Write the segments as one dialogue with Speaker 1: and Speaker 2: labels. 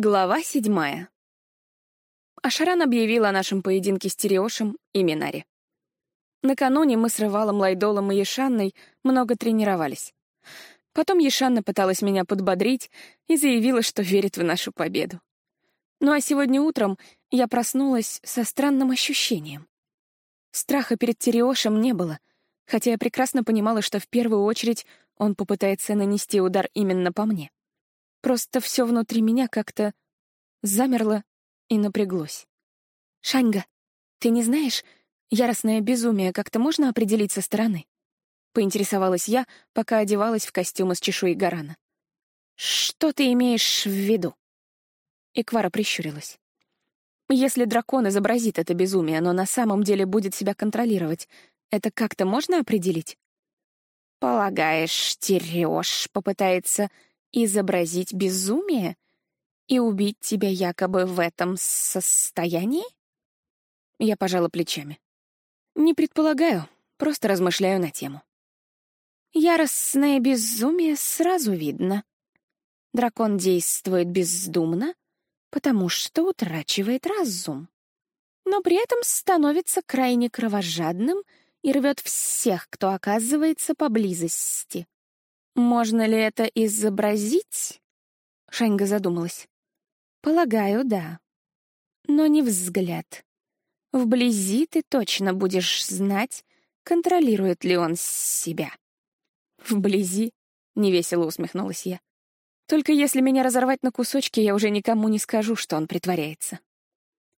Speaker 1: Глава седьмая. Ашаран объявил о нашем поединке с Тереошем и Минари. Накануне мы с Рывалом, Лайдолом и Ешанной много тренировались. Потом Ешанна пыталась меня подбодрить и заявила, что верит в нашу победу. Ну а сегодня утром я проснулась со странным ощущением. Страха перед Тереошем не было, хотя я прекрасно понимала, что в первую очередь он попытается нанести удар именно по мне. Просто все внутри меня как-то замерло и напряглось. «Шаньга, ты не знаешь, яростное безумие как-то можно определить со стороны?» — поинтересовалась я, пока одевалась в костюм из чешуи Гарана. «Что ты имеешь в виду?» Иквара прищурилась. «Если дракон изобразит это безумие, но на самом деле будет себя контролировать, это как-то можно определить?» «Полагаешь, Терёж попытается изобразить безумие и убить тебя якобы в этом состоянии? Я пожала плечами. Не предполагаю, просто размышляю на тему. Яростное безумие сразу видно. Дракон действует бездумно, потому что утрачивает разум. Но при этом становится крайне кровожадным и рвет всех, кто оказывается поблизости. Можно ли это изобразить? Шаньга задумалась. Полагаю, да. Но не взгляд. Вблизи ты точно будешь знать, контролирует ли он себя. Вблизи? Невесело усмехнулась я. Только если меня разорвать на кусочки, я уже никому не скажу, что он притворяется.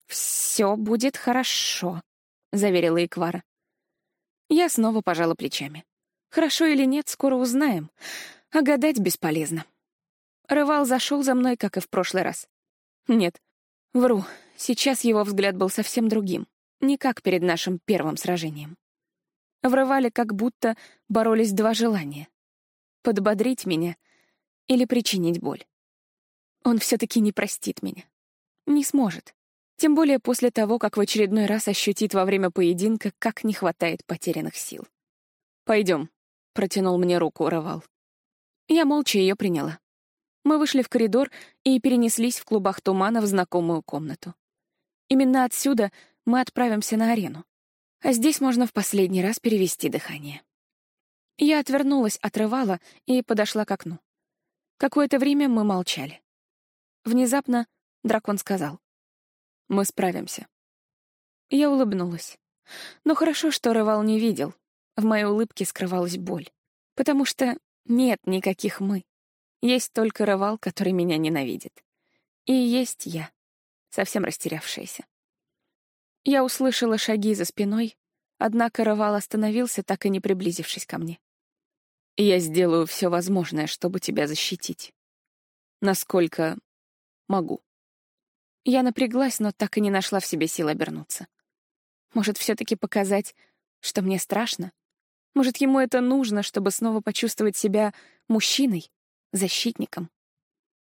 Speaker 1: «Все будет хорошо», — заверила Иквара. Я снова пожала плечами. Хорошо или нет, скоро узнаем. А гадать бесполезно. Рывал зашел за мной, как и в прошлый раз. Нет, вру, сейчас его взгляд был совсем другим. Не как перед нашим первым сражением. В Рывале как будто боролись два желания. Подбодрить меня или причинить боль. Он все-таки не простит меня. Не сможет. Тем более после того, как в очередной раз ощутит во время поединка, как не хватает потерянных сил. Пойдем, протянул мне руку Равал. Я молча ее приняла. Мы вышли в коридор и перенеслись в клубах тумана в знакомую комнату. Именно отсюда мы отправимся на арену. А здесь можно в последний раз перевести дыхание. Я отвернулась от Рывала и подошла к окну. Какое-то время мы молчали. Внезапно дракон сказал. «Мы справимся». Я улыбнулась. Но хорошо, что Рывал не видел, в моей улыбке скрывалась боль. Потому что нет никаких «мы». Есть только Рывал, который меня ненавидит. И есть я, совсем растерявшаяся. Я услышала шаги за спиной, однако Рывал остановился, так и не приблизившись ко мне. «Я сделаю все возможное, чтобы тебя защитить. Насколько могу». Я напряглась, но так и не нашла в себе сил обернуться. Может, все-таки показать, что мне страшно? Может, ему это нужно, чтобы снова почувствовать себя мужчиной, защитником?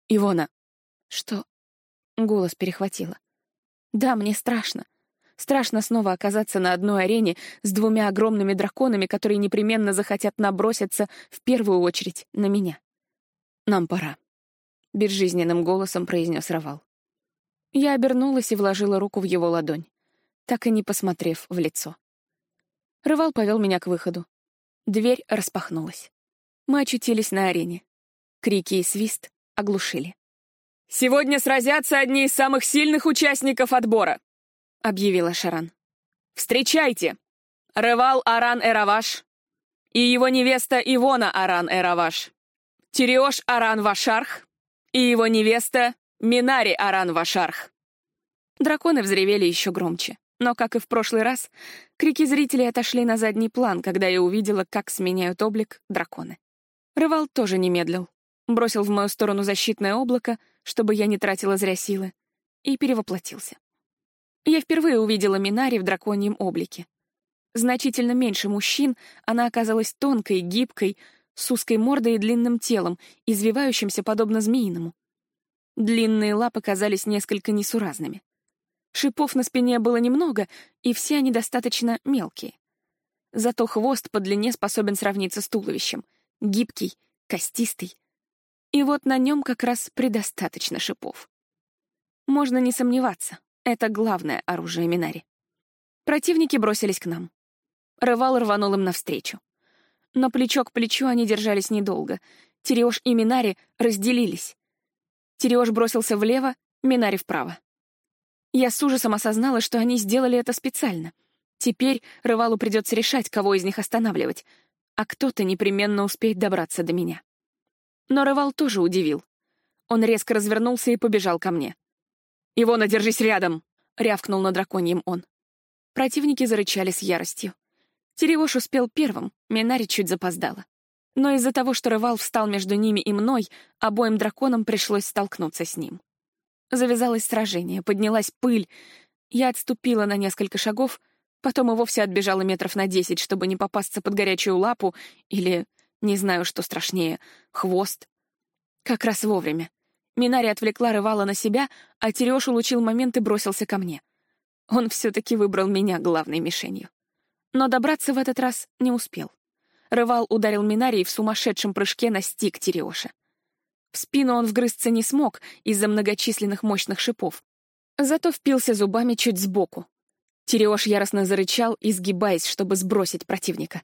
Speaker 1: Ивона. Что? Голос перехватило. Да, мне страшно. Страшно снова оказаться на одной арене с двумя огромными драконами, которые непременно захотят наброситься в первую очередь на меня. Нам пора. Безжизненным голосом произнес Равал. Я обернулась и вложила руку в его ладонь, так и не посмотрев в лицо. Рывал повел меня к выходу. Дверь распахнулась. Мы очутились на арене. Крики и свист оглушили. «Сегодня сразятся одни из самых сильных участников отбора», — объявила Шаран. «Встречайте! Рывал Аран Эраваш и его невеста Ивона Аран Эраваш, Тереош Аран Вашарх и его невеста Минари Аран Вашарх». Драконы взревели еще громче. Но, как и в прошлый раз, крики зрителей отошли на задний план, когда я увидела, как сменяют облик драконы. Рывал тоже не медлил. Бросил в мою сторону защитное облако, чтобы я не тратила зря силы, и перевоплотился. Я впервые увидела Минари в драконьем облике. Значительно меньше мужчин, она оказалась тонкой, гибкой, с узкой мордой и длинным телом, извивающимся подобно змеиному. Длинные лапы казались несколько несуразными. Шипов на спине было немного, и все они достаточно мелкие. Зато хвост по длине способен сравниться с туловищем. Гибкий, костистый. И вот на нем как раз предостаточно шипов. Можно не сомневаться, это главное оружие Минари. Противники бросились к нам. Рывал рванул им навстречу. Но плечо к плечу они держались недолго. Тереж и Минари разделились. Тереж бросился влево, Минари вправо. Я с ужасом осознала, что они сделали это специально. Теперь Рывалу придется решать, кого из них останавливать, а кто-то непременно успеет добраться до меня. Но Рывал тоже удивил. Он резко развернулся и побежал ко мне. «Ивона, держись рядом!» — рявкнул на драконьем он. Противники зарычали с яростью. Теревош успел первым, Минари чуть запоздала. Но из-за того, что Рывал встал между ними и мной, обоим драконам пришлось столкнуться с ним. Завязалось сражение, поднялась пыль. Я отступила на несколько шагов, потом и вовсе отбежала метров на десять, чтобы не попасться под горячую лапу или, не знаю, что страшнее, хвост. Как раз вовремя. Минари отвлекла Рывала на себя, а Тереш улучил момент и бросился ко мне. Он все-таки выбрал меня главной мишенью. Но добраться в этот раз не успел. Рывал ударил Минари и в сумасшедшем прыжке настиг Тереоша. В спину он вгрызться не смог из-за многочисленных мощных шипов. Зато впился зубами чуть сбоку. Тереош яростно зарычал, изгибаясь, чтобы сбросить противника.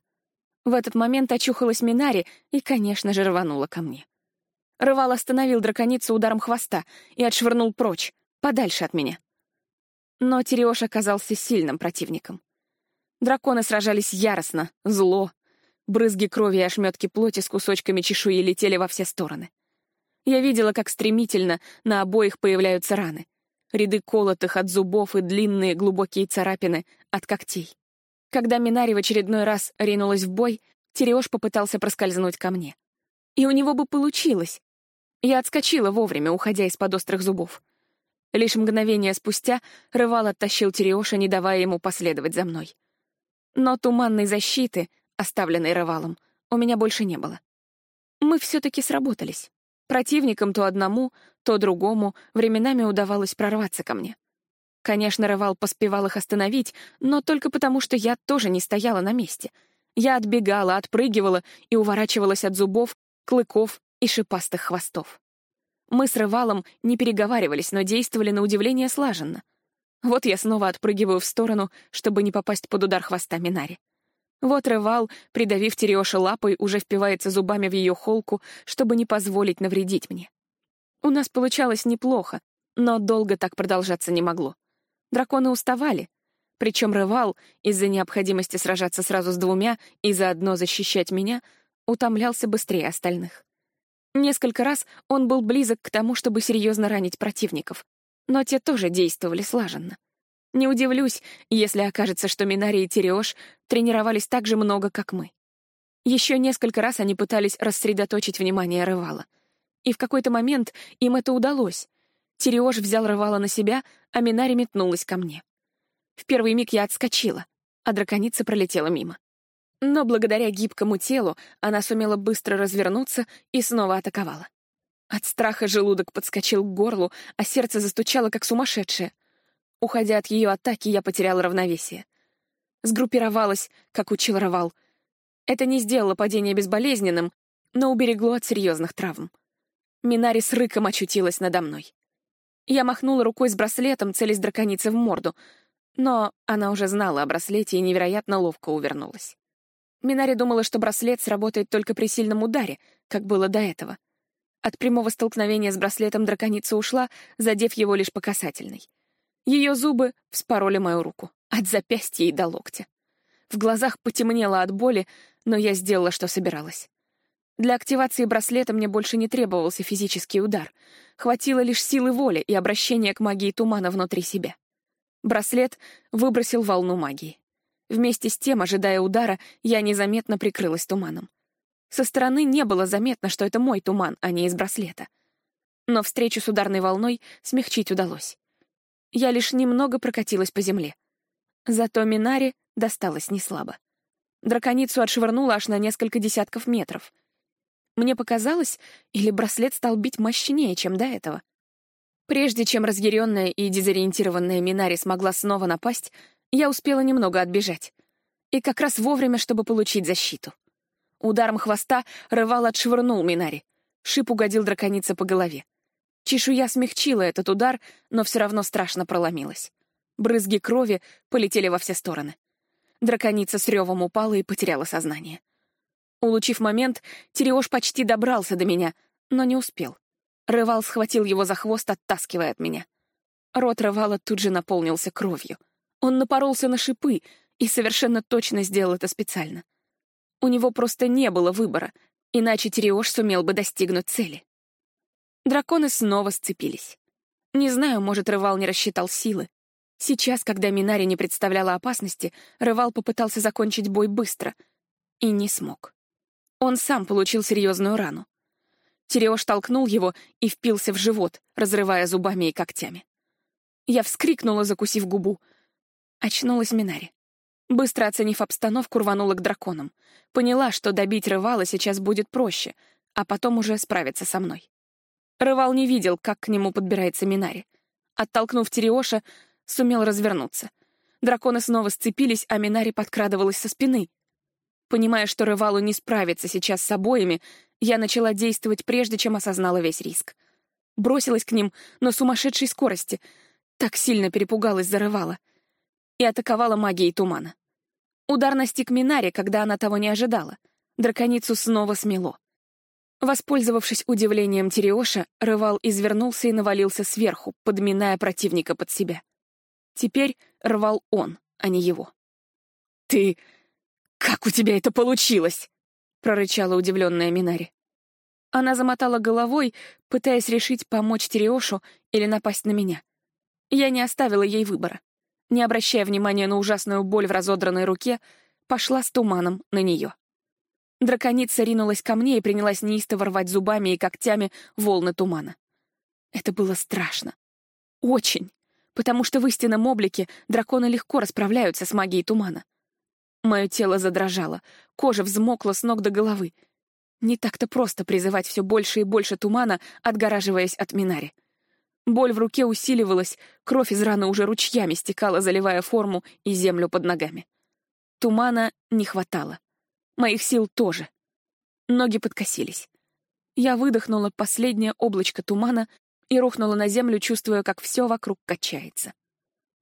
Speaker 1: В этот момент очухалась Минари и, конечно же, рванула ко мне. Рывал остановил драконицу ударом хвоста и отшвырнул прочь, подальше от меня. Но Тереош оказался сильным противником. Драконы сражались яростно, зло. Брызги крови и ошметки плоти с кусочками чешуи летели во все стороны. Я видела, как стремительно на обоих появляются раны. Ряды колотых от зубов и длинные глубокие царапины от когтей. Когда Минари в очередной раз ринулась в бой, Тереош попытался проскользнуть ко мне. И у него бы получилось. Я отскочила вовремя, уходя из-под острых зубов. Лишь мгновение спустя Рывал оттащил Тереоша, не давая ему последовать за мной. Но туманной защиты, оставленной Рывалом, у меня больше не было. Мы все-таки сработались. Противникам то одному, то другому временами удавалось прорваться ко мне. Конечно, Рывал поспевал их остановить, но только потому, что я тоже не стояла на месте. Я отбегала, отпрыгивала и уворачивалась от зубов, клыков и шипастых хвостов. Мы с Рывалом не переговаривались, но действовали на удивление слаженно. Вот я снова отпрыгиваю в сторону, чтобы не попасть под удар хвоста Минари. Вот Рывал, придавив Тереоша лапой, уже впивается зубами в ее холку, чтобы не позволить навредить мне. У нас получалось неплохо, но долго так продолжаться не могло. Драконы уставали, причем Рывал, из-за необходимости сражаться сразу с двумя и заодно защищать меня, утомлялся быстрее остальных. Несколько раз он был близок к тому, чтобы серьезно ранить противников, но те тоже действовали слаженно. Не удивлюсь, если окажется, что Минари и Тереош тренировались так же много, как мы. Еще несколько раз они пытались рассредоточить внимание Рывала. И в какой-то момент им это удалось. Тереош взял Рывала на себя, а Минари метнулась ко мне. В первый миг я отскочила, а драконица пролетела мимо. Но благодаря гибкому телу она сумела быстро развернуться и снова атаковала. От страха желудок подскочил к горлу, а сердце застучало, как сумасшедшее. Уходя от ее атаки, я потеряла равновесие. Сгруппировалась, как учил Равал. Это не сделало падение безболезненным, но уберегло от серьезных травм. Минари с рыком очутилась надо мной. Я махнула рукой с браслетом, целясь драконице в морду, но она уже знала о браслете и невероятно ловко увернулась. Минари думала, что браслет сработает только при сильном ударе, как было до этого. От прямого столкновения с браслетом драконица ушла, задев его лишь по касательной. Ее зубы вспороли мою руку, от запястья и до локтя. В глазах потемнело от боли, но я сделала, что собиралась. Для активации браслета мне больше не требовался физический удар. Хватило лишь силы воли и обращения к магии тумана внутри себя. Браслет выбросил волну магии. Вместе с тем, ожидая удара, я незаметно прикрылась туманом. Со стороны не было заметно, что это мой туман, а не из браслета. Но встречу с ударной волной смягчить удалось. Я лишь немного прокатилась по земле. Зато Минаре досталось неслабо. Драконицу отшвырнула аж на несколько десятков метров. Мне показалось, или браслет стал бить мощнее, чем до этого. Прежде чем разъяренная и дезориентированная Минари смогла снова напасть, я успела немного отбежать. И как раз вовремя, чтобы получить защиту. Ударом хвоста рывал отшвырнул Минари. Шип угодил драконице по голове. Чешуя смягчила этот удар, но все равно страшно проломилась. Брызги крови полетели во все стороны. Драконица с ревом упала и потеряла сознание. Улучив момент, Тереош почти добрался до меня, но не успел. Рывал схватил его за хвост, оттаскивая от меня. Рот Рывала тут же наполнился кровью. Он напоролся на шипы и совершенно точно сделал это специально. У него просто не было выбора, иначе Тереош сумел бы достигнуть цели. Драконы снова сцепились. Не знаю, может, Рывал не рассчитал силы. Сейчас, когда Минари не представляла опасности, Рывал попытался закончить бой быстро и не смог. Он сам получил серьезную рану. Тереош толкнул его и впился в живот, разрывая зубами и когтями. Я вскрикнула, закусив губу. Очнулась Минари. Быстро оценив обстановку, рванула к драконам. Поняла, что добить Рывала сейчас будет проще, а потом уже справиться со мной. Рывал не видел, как к нему подбирается Минари. Оттолкнув Тереоша, сумел развернуться. Драконы снова сцепились, а Минари подкрадывалась со спины. Понимая, что Рывалу не справится сейчас с обоими, я начала действовать прежде, чем осознала весь риск. Бросилась к ним на сумасшедшей скорости, так сильно перепугалась за Рывала, и атаковала магией тумана. Удар настиг Минари, когда она того не ожидала. Драконицу снова смело. Воспользовавшись удивлением Тереоша, Рывал извернулся и навалился сверху, подминая противника под себя. Теперь рвал он, а не его. «Ты... как у тебя это получилось?» — прорычала удивленная Минари. Она замотала головой, пытаясь решить, помочь Тереошу или напасть на меня. Я не оставила ей выбора. Не обращая внимания на ужасную боль в разодранной руке, пошла с туманом на нее. Драконица ринулась ко мне и принялась неистово рвать зубами и когтями волны тумана. Это было страшно. Очень. Потому что в истинном облике драконы легко расправляются с магией тумана. Мое тело задрожало, кожа взмокла с ног до головы. Не так-то просто призывать все больше и больше тумана, отгораживаясь от Минари. Боль в руке усиливалась, кровь из раны уже ручьями стекала, заливая форму и землю под ногами. Тумана не хватало. Моих сил тоже. Ноги подкосились. Я выдохнула последнее облачко тумана и рухнула на землю, чувствуя, как все вокруг качается.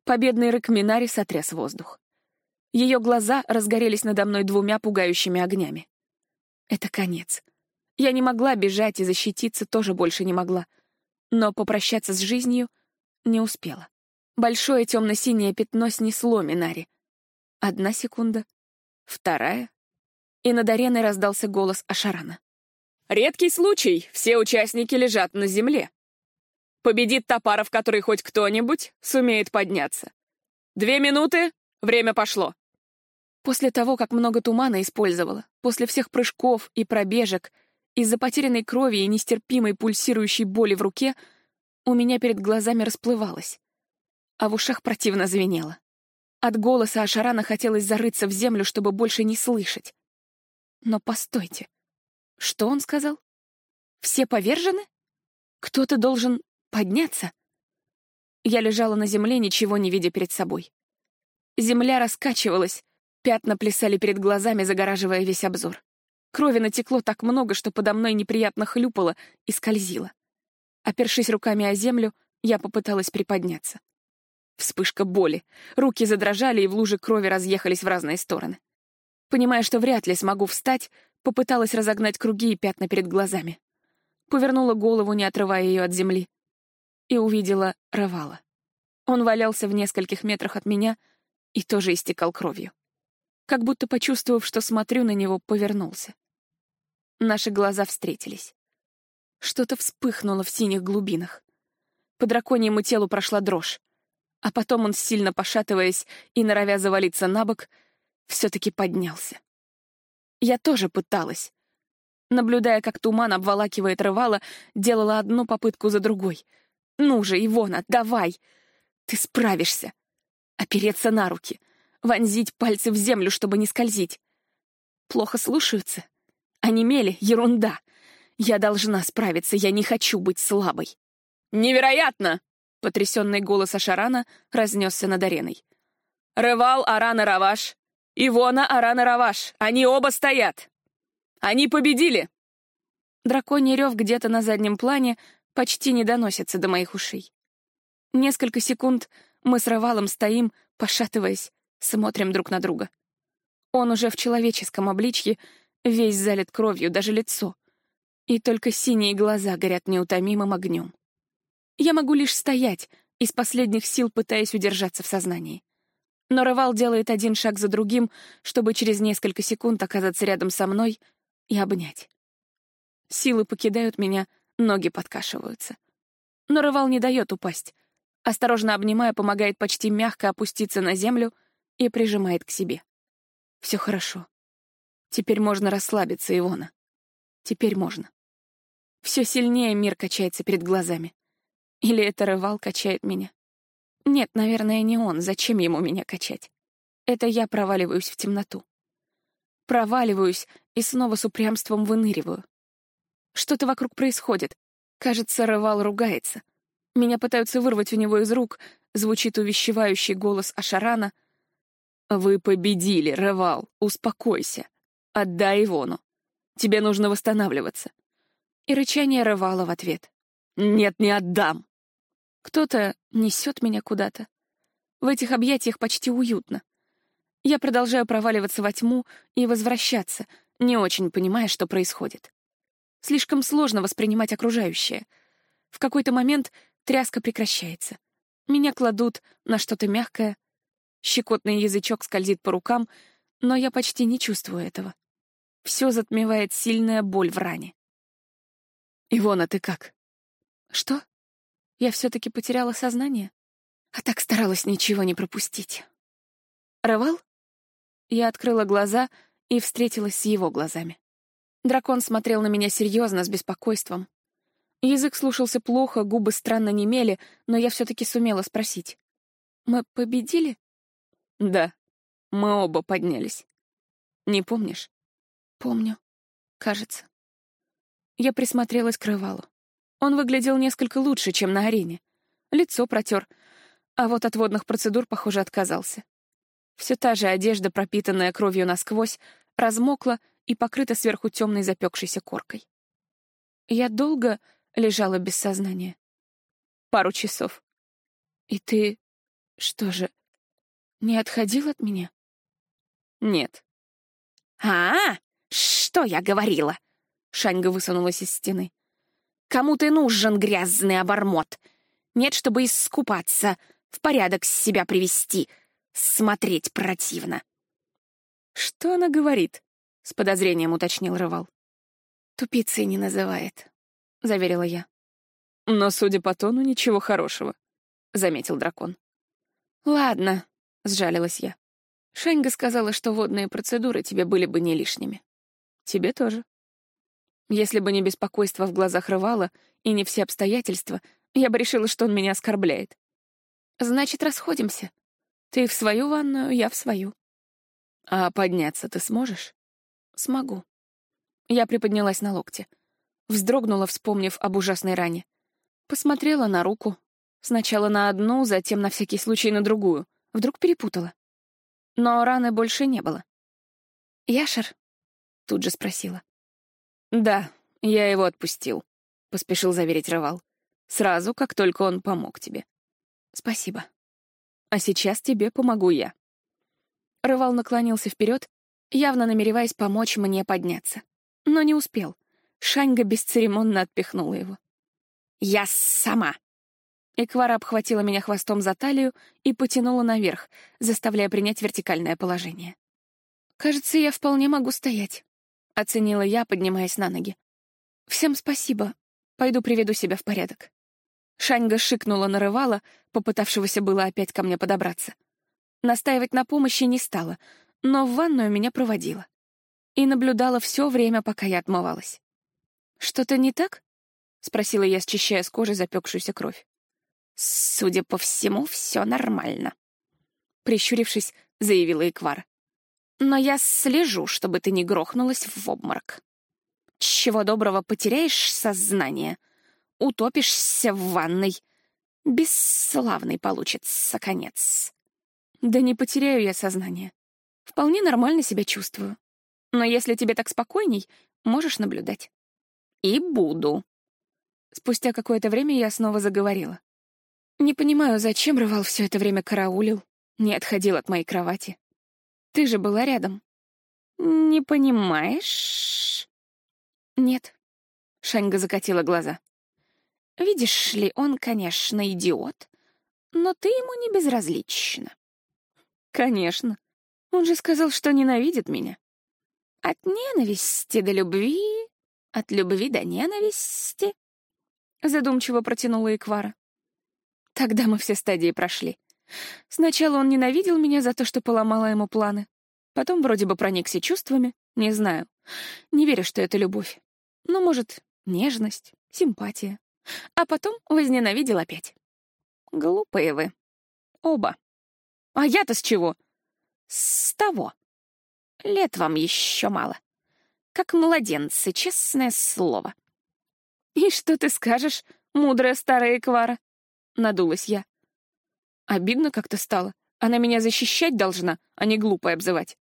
Speaker 1: Победный рык Минари сотряс воздух. Ее глаза разгорелись надо мной двумя пугающими огнями. Это конец. Я не могла бежать и защититься тоже больше не могла. Но попрощаться с жизнью не успела. Большое темно-синее пятно снесло Минари. Одна секунда, вторая, и над ареной раздался голос Ашарана. «Редкий случай, все участники лежат на земле. Победит Топаров, который хоть кто-нибудь сумеет подняться. Две минуты, время пошло». После того, как много тумана использовала, после всех прыжков и пробежек, из-за потерянной крови и нестерпимой пульсирующей боли в руке, у меня перед глазами расплывалось, а в ушах противно звенело. От голоса Ашарана хотелось зарыться в землю, чтобы больше не слышать. Но постойте. Что он сказал? Все повержены? Кто-то должен подняться? Я лежала на земле, ничего не видя перед собой. Земля раскачивалась, пятна плясали перед глазами, загораживая весь обзор. Крови натекло так много, что подо мной неприятно хлюпало и скользило. Опершись руками о землю, я попыталась приподняться. Вспышка боли. Руки задрожали, и в луже крови разъехались в разные стороны. Понимая, что вряд ли смогу встать, попыталась разогнать круги и пятна перед глазами. Повернула голову, не отрывая ее от земли, и увидела Равала. Он валялся в нескольких метрах от меня и тоже истекал кровью. Как будто почувствовав, что смотрю на него, повернулся. Наши глаза встретились. Что-то вспыхнуло в синих глубинах. По драконьему телу прошла дрожь. А потом он, сильно пошатываясь и норовя завалиться на бок, все-таки поднялся. Я тоже пыталась. Наблюдая, как туман обволакивает рывала, делала одну попытку за другой. «Ну же, Ивона, давай! Ты справишься!» Опереться на руки, вонзить пальцы в землю, чтобы не скользить. Плохо слушаются. Онемели — ерунда. Я должна справиться, я не хочу быть слабой. «Невероятно!» — потрясенный голос Ашарана разнесся над ареной. «Рывал Арана Раваш Ивона, Арана, Раваш. Они оба стоят. Они победили!» Драконий рев где-то на заднем плане почти не доносятся до моих ушей. Несколько секунд мы с Равалом стоим, пошатываясь, смотрим друг на друга. Он уже в человеческом обличье, весь залит кровью, даже лицо. И только синие глаза горят неутомимым огнем. Я могу лишь стоять, из последних сил пытаясь удержаться в сознании. Но Равал делает один шаг за другим, чтобы через несколько секунд оказаться рядом со мной и обнять. Силы покидают меня, ноги подкашиваются. Но Равал не дает упасть. Осторожно обнимая, помогает почти мягко опуститься на землю и прижимает к себе. Все хорошо. Теперь можно расслабиться, Ивона. Теперь можно. Все сильнее мир качается перед глазами. Или это Рывал качает меня? Нет, наверное, не он. Зачем ему меня качать? Это я проваливаюсь в темноту. Проваливаюсь и снова с упрямством выныриваю. Что-то вокруг происходит. Кажется, Рывал ругается. Меня пытаются вырвать у него из рук. Звучит увещевающий голос Ашарана — «Вы победили, Ревал, успокойся. Отдай Ивону. Тебе нужно восстанавливаться». И рычание Ревала в ответ. «Нет, не отдам». Кто-то несет меня куда-то. В этих объятиях почти уютно. Я продолжаю проваливаться во тьму и возвращаться, не очень понимая, что происходит. Слишком сложно воспринимать окружающее. В какой-то момент тряска прекращается. Меня кладут на что-то мягкое, Щекотный язычок скользит по рукам, но я почти не чувствую этого. Все затмевает сильная боль в ране. «Ивона, ты как?» «Что? Я все-таки потеряла сознание? А так старалась ничего не пропустить». «Рывал?» Я открыла глаза и встретилась с его глазами. Дракон смотрел на меня серьезно, с беспокойством. Язык слушался плохо, губы странно немели, но я все-таки сумела спросить. «Мы победили?» Да, мы оба поднялись. Не помнишь? Помню. Кажется. Я присмотрелась к Рывалу. Он выглядел несколько лучше, чем на арене. Лицо протер, а вот от водных процедур, похоже, отказался. Все та же одежда, пропитанная кровью насквозь, размокла и покрыта сверху темной запекшейся коркой. Я долго лежала без сознания. Пару часов. И ты... Что же, не отходил от меня? Нет.
Speaker 2: А, -а, -а что я говорила? Шаньга высунулась из стены. Кому ты нужен, грязный обормот? Нет, чтобы искупаться, в порядок себя привести. Смотреть противно.
Speaker 1: Что она говорит? С подозрением уточнил Рывал. Тупицей не называет, заверила я. Но, судя по тону, ничего хорошего, заметил дракон. Ладно, — сжалилась я. Шаньга сказала, что водные процедуры тебе были бы не лишними. Тебе тоже. Если бы не беспокойство в глазах рывала и не все обстоятельства, я бы решила, что он меня оскорбляет. Значит, расходимся. Ты в свою ванную, я в свою. А подняться ты сможешь? Смогу. Я приподнялась на локте. Вздрогнула, вспомнив об ужасной ране. Посмотрела на руку. Сначала на одну, затем на всякий случай на другую. Вдруг перепутала. Но раны больше не было. «Яшер?» — тут же спросила. «Да, я его отпустил», — поспешил заверить Рывал. «Сразу, как только он помог тебе». «Спасибо. А сейчас тебе помогу я». Рывал наклонился вперед, явно намереваясь помочь мне подняться. Но не успел. Шаньга бесцеремонно отпихнула его.
Speaker 2: «Я сама!»
Speaker 1: Эквара обхватила меня хвостом за талию и потянула наверх, заставляя принять вертикальное положение. «Кажется, я вполне могу стоять», — оценила я, поднимаясь на ноги. «Всем спасибо. Пойду приведу себя в порядок». Шаньга шикнула нарывала, попытавшегося было опять ко мне подобраться. Настаивать на помощи не стала, но в ванную меня проводила. И наблюдала все время, пока я отмывалась. «Что-то не так?» — спросила я, счищая с кожи запекшуюся кровь.
Speaker 2: «Судя по всему, все нормально», —
Speaker 1: прищурившись, заявила Иквар.
Speaker 2: «Но я слежу, чтобы ты не грохнулась в обморок. Чего доброго потеряешь сознание, утопишься в ванной. Бесславный получится конец».
Speaker 1: «Да не потеряю я сознание. Вполне нормально себя чувствую. Но если тебе так спокойней, можешь наблюдать».
Speaker 2: «И буду»,
Speaker 1: Спустя какое-то время я снова заговорила. Не понимаю, зачем Рывал все это время караулил, не отходил от моей кровати. Ты же была рядом.
Speaker 2: Не понимаешь?
Speaker 1: Нет. Шаньга закатила глаза.
Speaker 2: Видишь ли, он, конечно, идиот, но ты ему не безразлична.
Speaker 1: Конечно. Он же сказал, что ненавидит меня.
Speaker 2: От ненависти до любви, от любви до ненависти.
Speaker 1: Задумчиво протянула Эквара. Тогда мы все стадии прошли. Сначала он ненавидел меня за то, что поломала ему планы. Потом вроде бы проникся чувствами, не знаю. Не верю, что это любовь. Ну, может, нежность, симпатия. А потом возненавидел опять.
Speaker 2: Глупые вы. Оба.
Speaker 1: А я-то с чего?
Speaker 2: С того. Лет вам еще мало. Как младенцы, честное слово.
Speaker 1: И что ты скажешь, мудрая старая Эквара? Надулась я. Обидно как-то стало. Она меня защищать должна, а не глупой обзывать.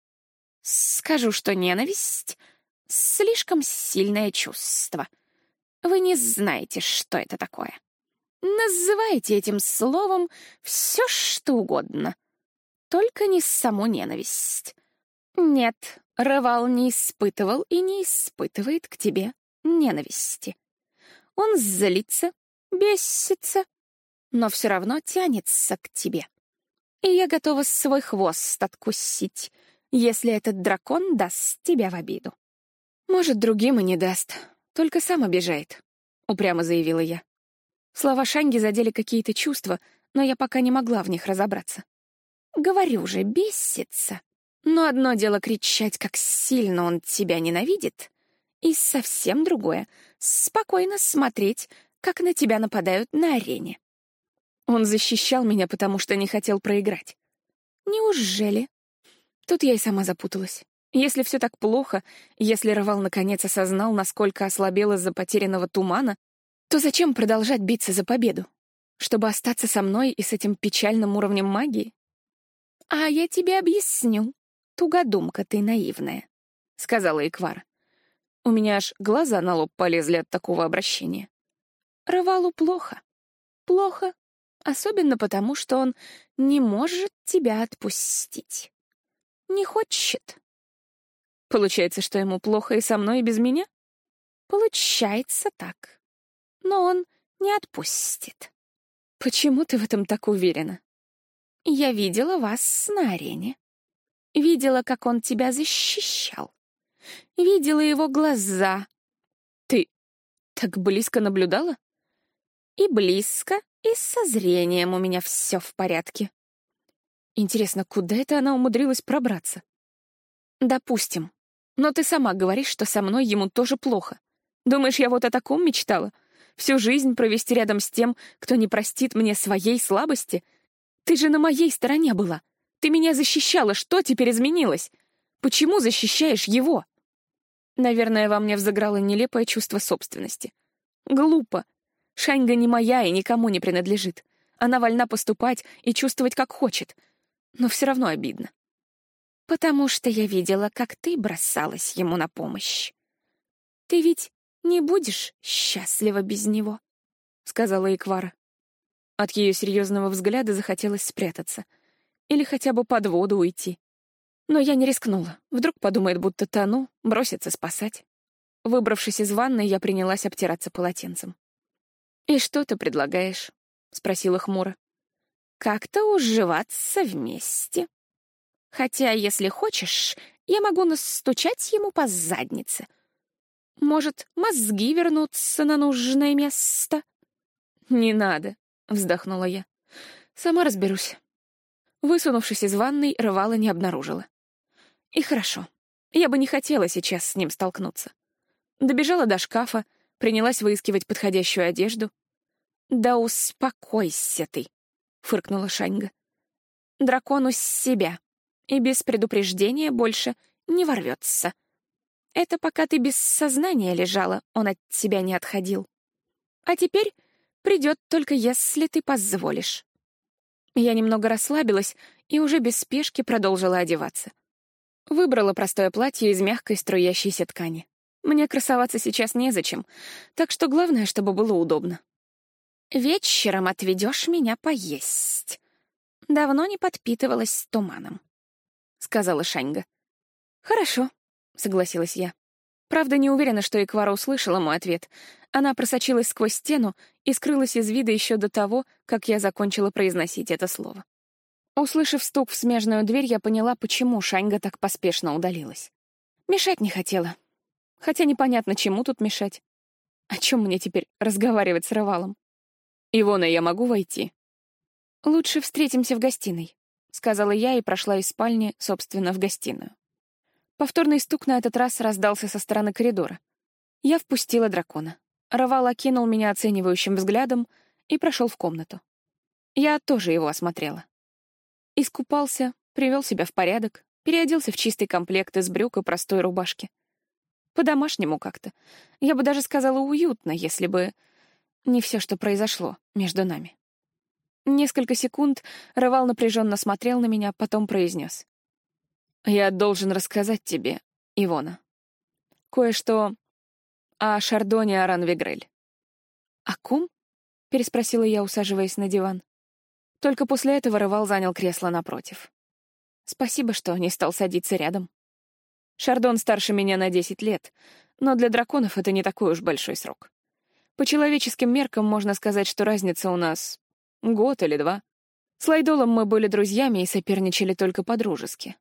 Speaker 2: Скажу, что ненависть — слишком сильное чувство. Вы не знаете, что это такое. Называйте этим словом все, что угодно. Только не саму ненависть. Нет, Рывал не испытывал и не испытывает к тебе ненависти. Он злится, бесится, но все равно тянется к тебе. И я готова свой хвост откусить, если этот дракон даст тебя в обиду.
Speaker 1: Может, другим и не даст, только сам обижает, — упрямо заявила я. Слова Шанги задели какие-то чувства, но я пока не могла в них разобраться.
Speaker 2: Говорю же, бесится. Но одно дело кричать, как сильно он тебя ненавидит, и совсем другое — спокойно смотреть, как на тебя нападают на арене.
Speaker 1: Он защищал меня, потому что не хотел проиграть.
Speaker 2: Неужели?
Speaker 1: Тут я и сама запуталась. Если все так плохо, если Рывал наконец осознал, насколько ослабел из-за потерянного тумана, то зачем продолжать биться за победу? Чтобы остаться со мной и с этим печальным уровнем магии?
Speaker 2: «А я тебе объясню. Тугодумка ты наивная», — сказала Иквар.
Speaker 1: У меня аж глаза на лоб полезли от такого обращения.
Speaker 2: Рывалу плохо. Плохо, особенно потому, что он не может тебя отпустить. Не хочет.
Speaker 1: Получается, что ему плохо и со мной, и без меня?
Speaker 2: Получается так. Но он не отпустит.
Speaker 1: Почему ты в этом так уверена?
Speaker 2: Я видела вас на арене. Видела, как он тебя защищал. Видела его глаза.
Speaker 1: Ты так близко наблюдала?
Speaker 2: И близко, и со зрением у меня все в порядке.
Speaker 1: Интересно, куда это она умудрилась пробраться? Допустим. Но ты сама говоришь, что со мной ему тоже плохо. Думаешь, я вот о таком мечтала? Всю жизнь провести рядом с тем, кто не простит мне своей слабости? Ты же на моей стороне была. Ты меня защищала. Что теперь изменилось? Почему защищаешь его? Наверное, во мне взыграло нелепое чувство собственности. Глупо. Шаньга не моя и никому не принадлежит. Она вольна поступать и чувствовать, как хочет. Но все равно обидно.
Speaker 2: Потому что я видела, как ты бросалась ему на помощь. Ты ведь не будешь счастлива без него, — сказала Иквара.
Speaker 1: От ее серьезного взгляда захотелось спрятаться. Или хотя бы под воду уйти. Но я не рискнула. Вдруг подумает, будто тону, бросится спасать. Выбравшись из ванной, я принялась обтираться полотенцем. «И что ты предлагаешь?» — спросила хмуро.
Speaker 2: «Как-то уживаться вместе. Хотя, если хочешь, я могу настучать ему по заднице. Может, мозги вернутся на нужное место?»
Speaker 1: «Не надо», — вздохнула я. «Сама разберусь». Высунувшись из ванной, рвала не обнаружила. И хорошо. Я бы не хотела сейчас с ним столкнуться. Добежала до шкафа, принялась выискивать подходящую одежду.
Speaker 2: «Да успокойся ты», — фыркнула Шаньга. «Дракон у себя, и без предупреждения больше не ворвется. Это пока ты без сознания лежала, он от тебя не отходил. А теперь придет только если ты позволишь».
Speaker 1: Я немного расслабилась и уже без спешки продолжила одеваться. Выбрала простое платье из мягкой струящейся ткани. Мне красоваться сейчас незачем, так что главное, чтобы было удобно.
Speaker 2: «Вечером отведешь меня поесть. Давно не подпитывалась туманом», — сказала Шаньга.
Speaker 1: «Хорошо», — согласилась я. Правда, не уверена, что Эквара услышала мой ответ. Она просочилась сквозь стену и скрылась из вида еще до того, как я закончила произносить это слово. Услышав стук в смежную дверь, я поняла, почему Шаньга так поспешно удалилась. Мешать не хотела. Хотя непонятно, чему тут мешать. О чем мне теперь разговаривать с Рывалом? «Ивона, я могу войти?» «Лучше встретимся в гостиной», — сказала я и прошла из спальни, собственно, в гостиную. Повторный стук на этот раз раздался со стороны коридора. Я впустила дракона. Равал окинул меня оценивающим взглядом и прошел в комнату. Я тоже его осмотрела. Искупался, привел себя в порядок, переоделся в чистый комплект из брюк и простой рубашки. По-домашнему как-то. Я бы даже сказала уютно, если бы не все, что произошло между нами. Несколько секунд Равал напряженно смотрел на меня, потом произнес. Я должен рассказать тебе, Ивона, кое-что о Шардоне Аран-Вигрель. «О ком?» — переспросила я, усаживаясь на диван. Только после этого Рывал занял кресло напротив. Спасибо, что не стал садиться рядом. Шардон старше меня на десять лет, но для драконов это не такой уж большой срок. По человеческим меркам можно сказать, что разница у нас год или два. С Лайдолом мы были друзьями и соперничали только по-дружески.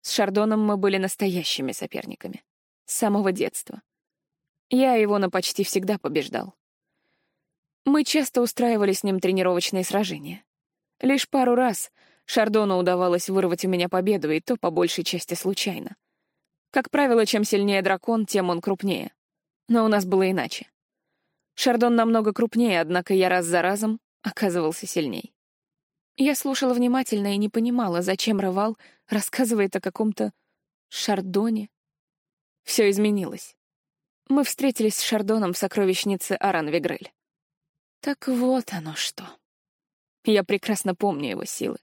Speaker 1: С Шардоном мы были настоящими соперниками. С самого детства. Я его на почти всегда побеждал. Мы часто устраивали с ним тренировочные сражения. Лишь пару раз Шардону удавалось вырвать у меня победу, и то по большей части случайно. Как правило, чем сильнее дракон, тем он крупнее. Но у нас было иначе. Шардон намного крупнее, однако я раз за разом оказывался сильней. Я слушала внимательно и не понимала, зачем Рывал рассказывает о каком-то Шардоне. Все изменилось. Мы встретились с Шардоном в сокровищнице Аран-Вегрель. Так вот оно что. Я прекрасно помню его силы.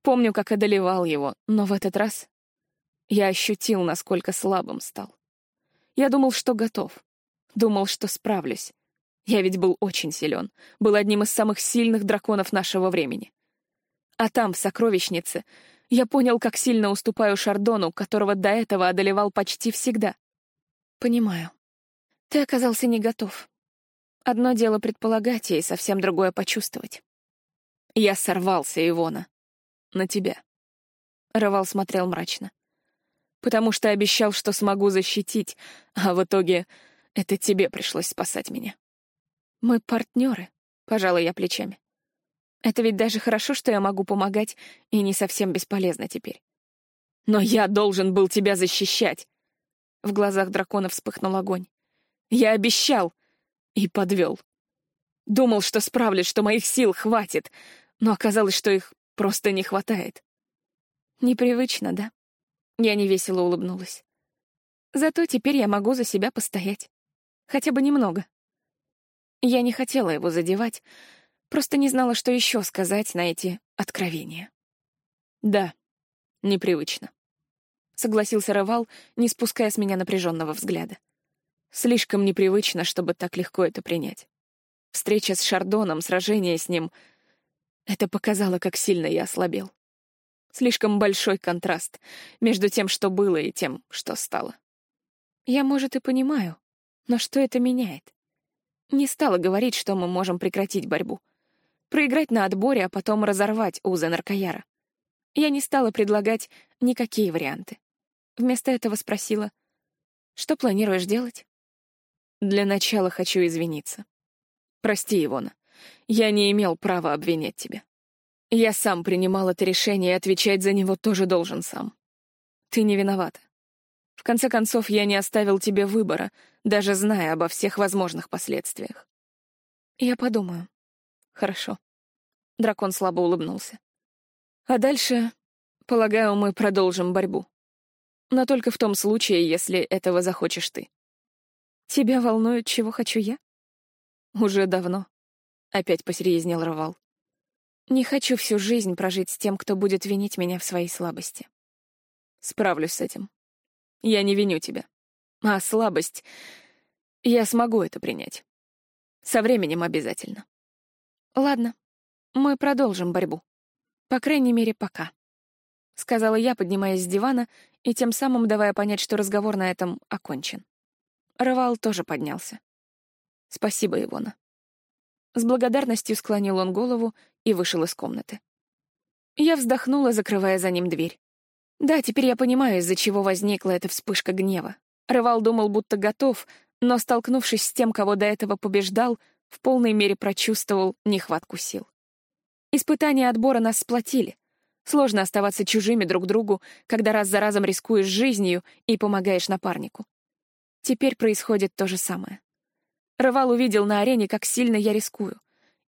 Speaker 1: Помню, как одолевал его, но в этот раз я ощутил, насколько слабым стал. Я думал, что готов. Думал, что справлюсь. Я ведь был очень силен, был одним из самых сильных драконов нашего времени. А там, в сокровищнице, я понял, как сильно уступаю Шардону, которого до этого одолевал почти всегда. Понимаю. Ты оказался не готов. Одно дело предполагать, и совсем другое почувствовать. Я сорвался, Ивона. На тебя. Рывал смотрел мрачно. Потому что обещал, что смогу защитить, а в итоге это тебе пришлось спасать меня. Мы партнеры, пожала я плечами. Это ведь даже хорошо, что я могу помогать, и не совсем бесполезно теперь. Но я должен был тебя защищать. В глазах дракона вспыхнул огонь. Я обещал и подвел. Думал, что справлюсь, что моих сил хватит, но оказалось, что их просто не хватает. Непривычно, да? Я невесело улыбнулась. Зато теперь я могу за себя постоять. Хотя бы немного. Я не хотела его задевать, Просто не знала, что еще сказать на эти откровения. «Да, непривычно», — согласился Рывал, не спуская с меня напряженного взгляда. «Слишком непривычно, чтобы так легко это принять. Встреча с Шардоном, сражение с ним — это показало, как сильно я ослабел. Слишком большой контраст между тем, что было, и тем, что стало. Я, может, и понимаю, но что это меняет? Не стала говорить, что мы можем прекратить борьбу — проиграть на отборе, а потом разорвать узы наркояра. Я не стала предлагать никакие варианты. Вместо этого спросила, что планируешь делать? Для начала хочу извиниться. Прости, Ивона, я не имел права обвинять тебя. Я сам принимал это решение, и отвечать за него тоже должен сам. Ты не виновата. В конце концов, я не оставил тебе выбора, даже зная обо всех возможных последствиях. Я подумаю. Хорошо. Дракон слабо улыбнулся. А дальше, полагаю, мы продолжим борьбу. Но только в том случае, если этого захочешь ты. Тебя волнует, чего хочу я? Уже давно. Опять посерьезнел Равал. Не хочу всю жизнь прожить с тем, кто будет винить меня в своей слабости. Справлюсь с этим. Я не виню тебя. А слабость... Я смогу это принять. Со временем обязательно.
Speaker 2: Ладно, мы продолжим борьбу. По крайней мере, пока. Сказала я, поднимаясь с дивана и тем самым давая понять, что разговор на этом окончен. Рывал тоже поднялся. Спасибо, Ивона. С благодарностью склонил он голову и вышел из комнаты. Я вздохнула, закрывая за ним дверь. Да, теперь я понимаю, из-за чего возникла эта вспышка гнева. Рывал думал, будто готов, но, столкнувшись с тем, кого до этого побеждал, в полной мере прочувствовал нехватку сил. Испытания отбора нас сплотили. Сложно оставаться чужими друг другу, когда раз за разом рискуешь жизнью и помогаешь напарнику. Теперь происходит то же самое. Рывал увидел на арене, как сильно я рискую.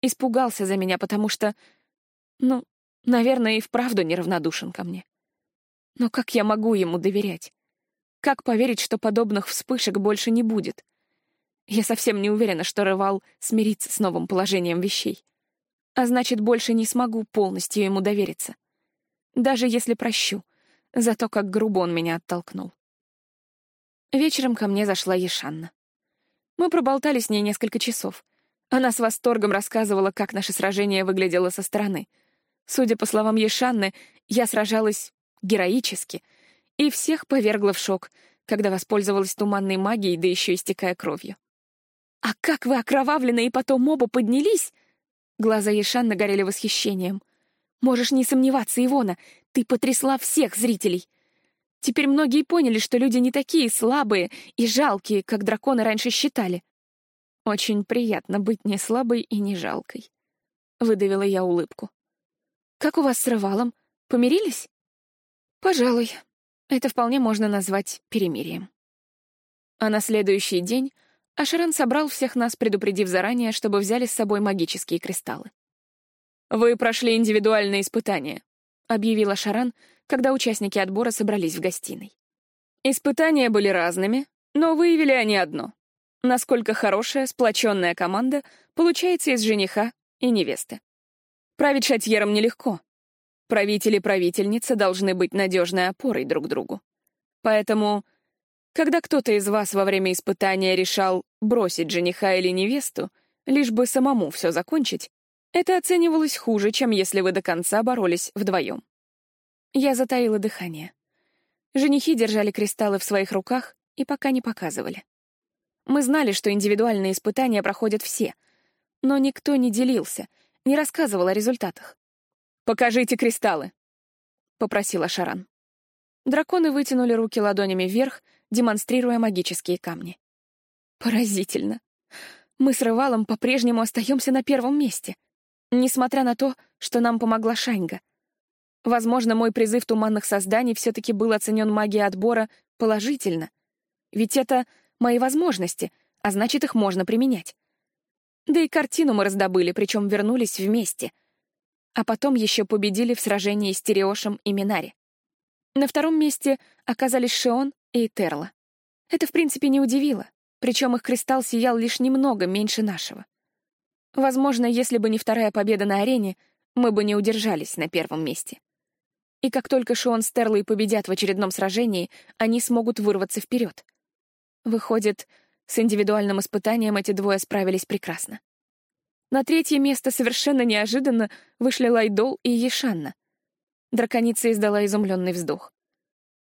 Speaker 2: Испугался за меня, потому что... Ну, наверное, и вправду неравнодушен ко мне. Но как я могу ему доверять? Как поверить, что подобных вспышек больше не будет? Я совсем не уверена, что Рывал смирится с новым положением вещей. А значит, больше не смогу полностью ему довериться. Даже если прощу, за то, как грубо он меня оттолкнул. Вечером ко мне зашла Ешанна. Мы проболтали с ней несколько часов. Она с восторгом рассказывала, как наше сражение выглядело со стороны. Судя по словам Ешанны, я сражалась героически, и всех повергла в шок, когда воспользовалась туманной магией, да еще истекая кровью. «А как вы окровавлены и потом оба поднялись?» Глаза Ешанны горели восхищением. «Можешь не сомневаться, Ивона, ты потрясла всех зрителей. Теперь многие поняли, что люди не такие слабые и жалкие, как драконы раньше считали. Очень приятно быть не слабой и не жалкой. Выдавила я улыбку. Как у вас с Рывалом? Помирились? Пожалуй. Это вполне можно назвать перемирием. А на следующий день Ашаран собрал всех нас, предупредив заранее, чтобы взяли с собой магические кристаллы. «Вы прошли индивидуальные испытания», — объявил Ашаран, когда участники отбора собрались в гостиной. Испытания были разными, но выявили они одно — насколько хорошая, сплоченная команда получается из жениха и невесты. Править шатьером нелегко. Правитель и правительница должны быть надежной опорой друг другу. Поэтому, когда кто-то из вас во время испытания решал бросить жениха или невесту, лишь бы самому все закончить, это оценивалось хуже, чем если вы до конца боролись вдвоем. Я затаила дыхание. Женихи держали кристаллы в своих руках и пока не показывали. Мы знали, что индивидуальные испытания проходят все, но никто не делился, не рассказывал о результатах. «Покажите кристаллы», — попросила Шаран. Драконы вытянули руки ладонями вверх, демонстрируя магические камни. Поразительно. Мы с Рывалом по-прежнему остаемся на первом месте, несмотря на то, что нам помогла Шаньга. Возможно, мой призыв туманных созданий все-таки был оценен магией отбора положительно. Ведь это мои возможности, а значит, их можно применять. Да и картину мы раздобыли, причем вернулись вместе. А потом еще победили в сражении с Тереошем и Минари. На втором месте оказались Шион и Терла. Это, в принципе, не удивило, причем их кристалл сиял лишь немного меньше нашего. Возможно, если бы не вторая победа на арене, мы бы не удержались на первом месте. И как только Шон с Терлой победят в очередном сражении, они смогут вырваться вперед. Выходит, с индивидуальным испытанием эти двое справились прекрасно. На третье место совершенно неожиданно вышли Лайдол и Ешанна. Драконица издала изумленный вздох.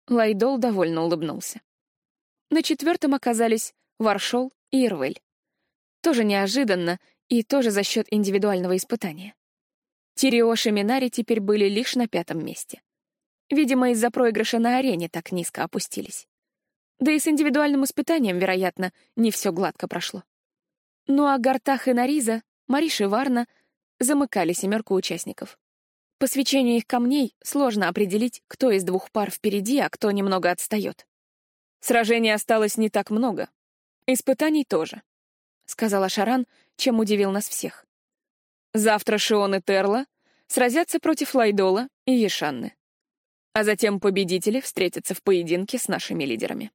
Speaker 2: Лайдол довольно улыбнулся. На четвертом оказались Варшол и Ирвель. Тоже неожиданно и тоже за счет индивидуального испытания. Тириош и Минари теперь были лишь на пятом месте. Видимо, из-за проигрыша на арене так низко опустились. Да и с индивидуальным испытанием, вероятно, не все гладко прошло. Ну а Гартах и Нариза, Мариш и Варна замыкали семерку участников. По свечению их камней сложно определить, кто из двух пар впереди, а кто немного отстает. Сражений осталось не так много. Испытаний тоже, — сказала Шаран, чем удивил нас всех. Завтра Шион и Терла сразятся против Лайдола и Ешанны а затем победители встретятся в поединке с нашими лидерами.